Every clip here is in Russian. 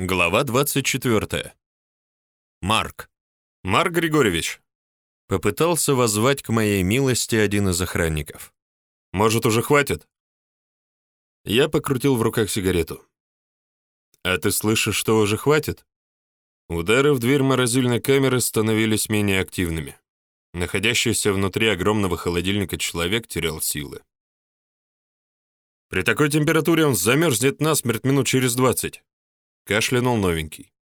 Глава 24. Марк. Марк Григорьевич. Попытался воззвать к моей милости один из охранников. Может, уже хватит? Я покрутил в руках сигарету. А ты слышишь, что уже хватит? Удары в дверь морозильной камеры становились менее активными. Находящийся внутри огромного холодильника человек терял силы. При такой температуре он замерзнет насмерть минут через двадцать. Кашлянул новенький.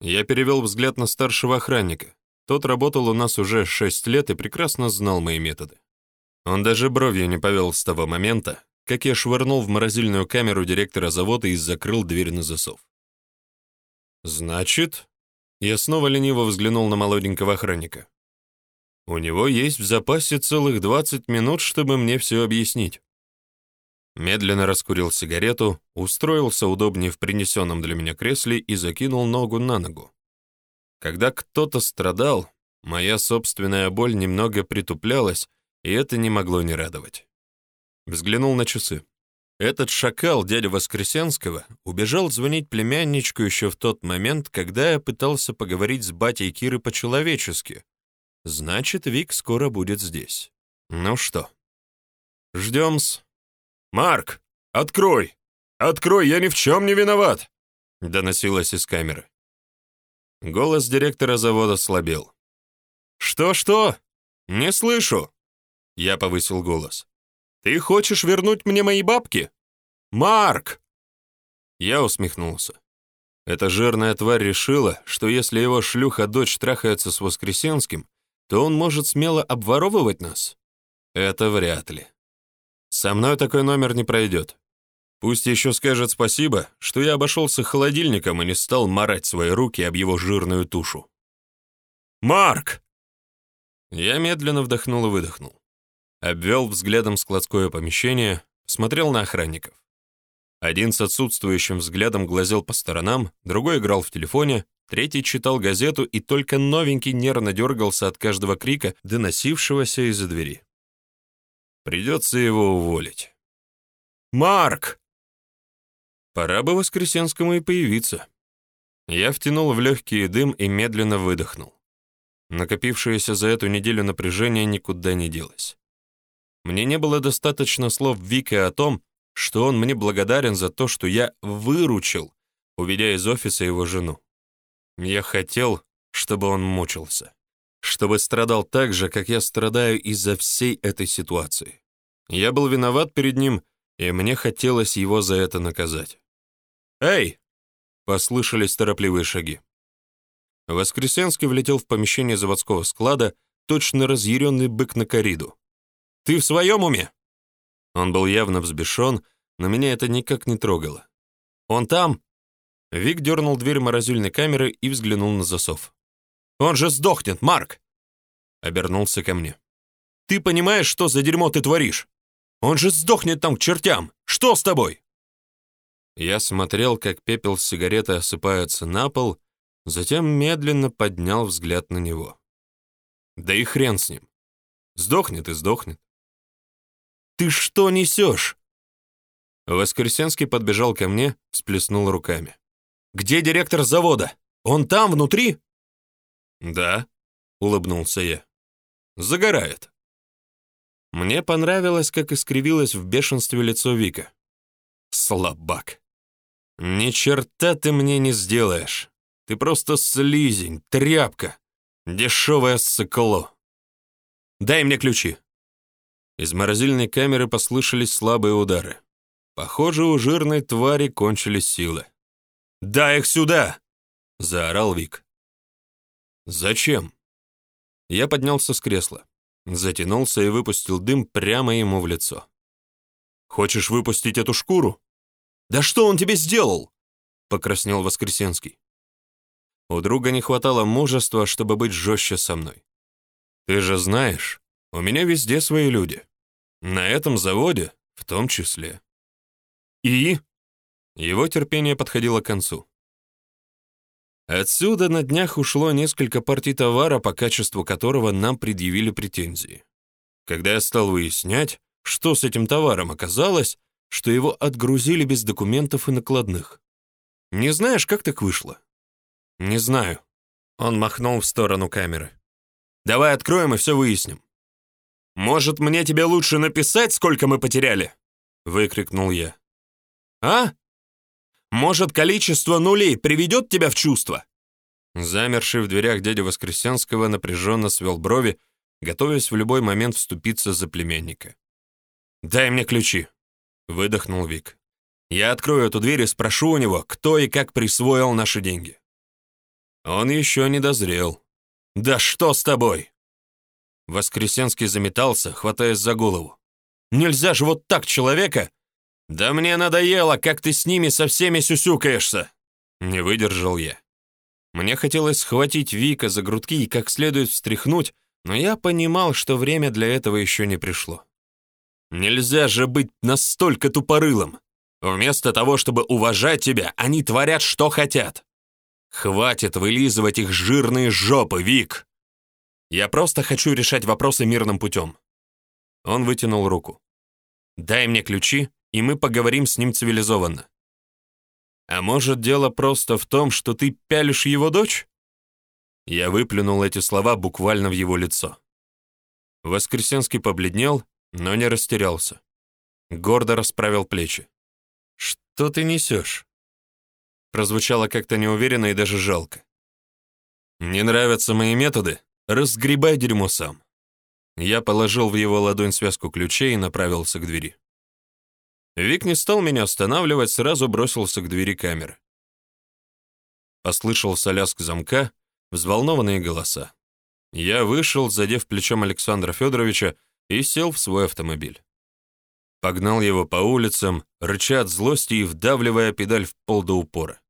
Я перевел взгляд на старшего охранника. Тот работал у нас уже шесть лет и прекрасно знал мои методы. Он даже бровью не повел с того момента, как я швырнул в морозильную камеру директора завода и закрыл дверь на засов. «Значит...» Я снова лениво взглянул на молоденького охранника. «У него есть в запасе целых 20 минут, чтобы мне все объяснить». Медленно раскурил сигарету, устроился удобнее в принесенном для меня кресле и закинул ногу на ногу. Когда кто-то страдал, моя собственная боль немного притуплялась, и это не могло не радовать. Взглянул на часы. Этот шакал, дядя Воскресенского, убежал звонить племянничку еще в тот момент, когда я пытался поговорить с батей Киры по-человечески. Значит, Вик скоро будет здесь. Ну что, ждем-с. «Марк, открой! Открой, я ни в чем не виноват!» доносилось из камеры. Голос директора завода слабел. «Что-что? Не слышу!» Я повысил голос. «Ты хочешь вернуть мне мои бабки? Марк!» Я усмехнулся. Эта жирная тварь решила, что если его шлюха-дочь трахается с Воскресенским, то он может смело обворовывать нас? Это вряд ли. Со мной такой номер не пройдет. Пусть еще скажет спасибо, что я обошелся холодильником и не стал марать свои руки об его жирную тушу. «Марк!» Я медленно вдохнул и выдохнул. Обвел взглядом складское помещение, смотрел на охранников. Один с отсутствующим взглядом глазел по сторонам, другой играл в телефоне, третий читал газету и только новенький нервно дергался от каждого крика, доносившегося из-за двери. Придется его уволить. «Марк!» Пора бы Воскресенскому и появиться. Я втянул в легкий дым и медленно выдохнул. Накопившееся за эту неделю напряжение никуда не делось. Мне не было достаточно слов Вики о том, что он мне благодарен за то, что я выручил, уведя из офиса его жену. Я хотел, чтобы он мучился чтобы страдал так же, как я страдаю из-за всей этой ситуации. Я был виноват перед ним, и мне хотелось его за это наказать. «Эй!» — послышались торопливые шаги. Воскресенский влетел в помещение заводского склада, точно разъяренный бык на кориду. «Ты в своем уме?» Он был явно взбешен, но меня это никак не трогало. «Он там?» Вик дернул дверь морозильной камеры и взглянул на засов. Он же сдохнет, Марк!» Обернулся ко мне. «Ты понимаешь, что за дерьмо ты творишь? Он же сдохнет там к чертям! Что с тобой?» Я смотрел, как пепел с сигареты осыпается на пол, затем медленно поднял взгляд на него. Да и хрен с ним. Сдохнет и сдохнет. «Ты что несешь?» Воскресенский подбежал ко мне, всплеснул руками. «Где директор завода? Он там, внутри?» «Да», — улыбнулся я. «Загорает». Мне понравилось, как искривилось в бешенстве лицо Вика. «Слабак! Ни черта ты мне не сделаешь. Ты просто слизень, тряпка, дешевое сыкло. Дай мне ключи». Из морозильной камеры послышались слабые удары. Похоже, у жирной твари кончились силы. «Дай их сюда!» — заорал Вик. «Зачем?» Я поднялся с кресла, затянулся и выпустил дым прямо ему в лицо. «Хочешь выпустить эту шкуру?» «Да что он тебе сделал?» — покраснел Воскресенский. У друга не хватало мужества, чтобы быть жестче со мной. «Ты же знаешь, у меня везде свои люди. На этом заводе в том числе». «И?» Его терпение подходило к концу. Отсюда на днях ушло несколько партий товара, по качеству которого нам предъявили претензии. Когда я стал выяснять, что с этим товаром оказалось, что его отгрузили без документов и накладных. Не знаешь, как так вышло?» «Не знаю». Он махнул в сторону камеры. «Давай откроем и все выясним». «Может, мне тебе лучше написать, сколько мы потеряли?» — выкрикнул я. «А? Может, количество нулей приведет тебя в чувство?» Замерший в дверях дядя Воскресенского напряженно свел брови, готовясь в любой момент вступиться за племянника. «Дай мне ключи», — выдохнул Вик. «Я открою эту дверь и спрошу у него, кто и как присвоил наши деньги». Он еще не дозрел. «Да что с тобой?» Воскресенский заметался, хватаясь за голову. «Нельзя же вот так человека!» «Да мне надоело, как ты с ними со всеми сюсюкаешься!» Не выдержал я. Мне хотелось схватить Вика за грудки и как следует встряхнуть, но я понимал, что время для этого еще не пришло. Нельзя же быть настолько тупорылым. Вместо того, чтобы уважать тебя, они творят, что хотят. Хватит вылизывать их жирные жопы, Вик. Я просто хочу решать вопросы мирным путем. Он вытянул руку. Дай мне ключи, и мы поговорим с ним цивилизованно. А может, дело просто в том, что ты пялишь его дочь? Я выплюнул эти слова буквально в его лицо. Воскресенский побледнел, но не растерялся. Гордо расправил плечи. «Что ты несешь?» Прозвучало как-то неуверенно и даже жалко. «Не нравятся мои методы? Разгребай дерьмо сам». Я положил в его ладонь связку ключей и направился к двери. Вик не стал меня останавливать, сразу бросился к двери камеры. Послышался лязг замка, взволнованные голоса. Я вышел, задев плечом Александра Федоровича, и сел в свой автомобиль. Погнал его по улицам, рыча от злости и вдавливая педаль в пол до упора.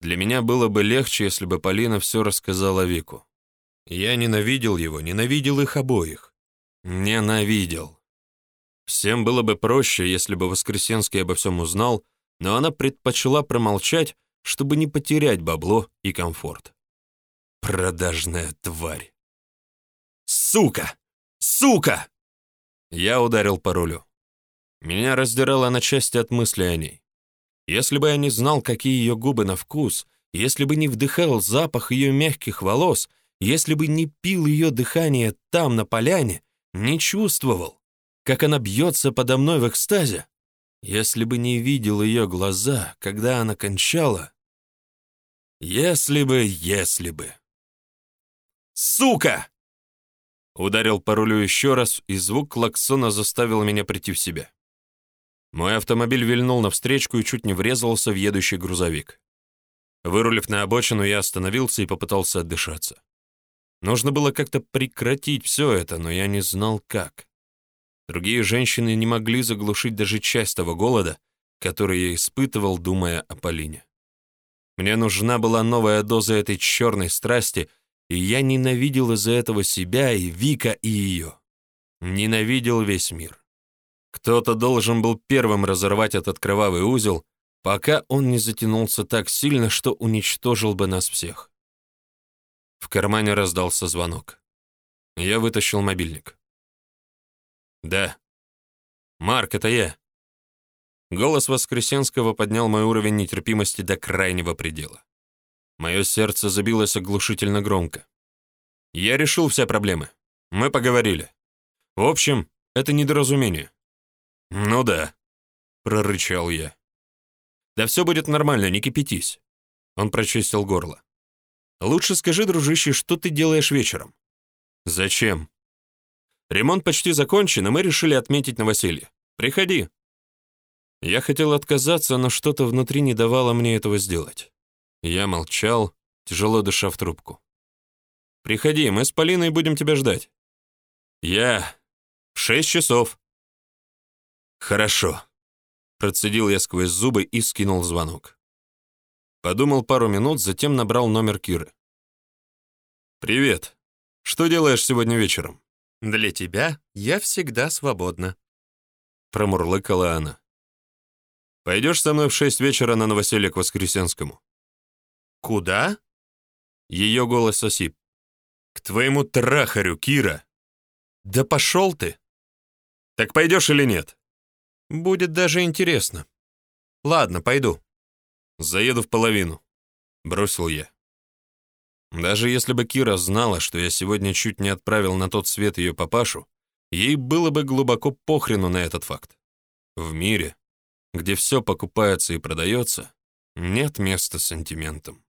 Для меня было бы легче, если бы Полина все рассказала Вику. Я ненавидел его, ненавидел их обоих. Ненавидел. Всем было бы проще, если бы Воскресенский обо всем узнал, но она предпочла промолчать, чтобы не потерять бабло и комфорт. Продажная тварь. Сука! Сука! Я ударил по рулю. Меня раздирало на части от мысли о ней. Если бы я не знал, какие ее губы на вкус, если бы не вдыхал запах ее мягких волос, если бы не пил ее дыхание там, на поляне, не чувствовал, как она бьется подо мной в экстазе, если бы не видел ее глаза, когда она кончала, если бы, если бы. «Сука!» Ударил по рулю еще раз, и звук клаксона заставил меня прийти в себя. Мой автомобиль вильнул навстречку и чуть не врезался в едущий грузовик. Вырулив на обочину, я остановился и попытался отдышаться. Нужно было как-то прекратить все это, но я не знал, как. Другие женщины не могли заглушить даже часть того голода, который я испытывал, думая о Полине. Мне нужна была новая доза этой черной страсти, и я ненавидел из-за этого себя и Вика, и ее. Ненавидел весь мир. Кто-то должен был первым разорвать этот кровавый узел, пока он не затянулся так сильно, что уничтожил бы нас всех. В кармане раздался звонок. Я вытащил мобильник. «Да». «Марк, это я». Голос Воскресенского поднял мой уровень нетерпимости до крайнего предела. Мое сердце забилось оглушительно громко. Я решил все проблемы. Мы поговорили. В общем, это недоразумение. «Ну да», — прорычал я. «Да все будет нормально, не кипятись». Он прочистил горло. «Лучше скажи, дружище, что ты делаешь вечером?» «Зачем?» «Ремонт почти закончен, и мы решили отметить новоселье. Приходи». Я хотел отказаться, но что-то внутри не давало мне этого сделать. Я молчал, тяжело дыша в трубку. «Приходи, мы с Полиной будем тебя ждать». «Я... в шесть часов». «Хорошо», — процедил я сквозь зубы и скинул звонок. Подумал пару минут, затем набрал номер Киры. «Привет. Что делаешь сегодня вечером?» «Для тебя я всегда свободна», — промурлыкала она. «Пойдешь со мной в шесть вечера на новоселье к Воскресенскому?» «Куда?» Ее голос осип. «К твоему трахарю, Кира!» «Да пошел ты!» «Так пойдешь или нет?» Будет даже интересно. Ладно, пойду. Заеду в половину», — бросил я. Даже если бы Кира знала, что я сегодня чуть не отправил на тот свет ее папашу, ей было бы глубоко похрену на этот факт. В мире, где все покупается и продается, нет места сантиментам.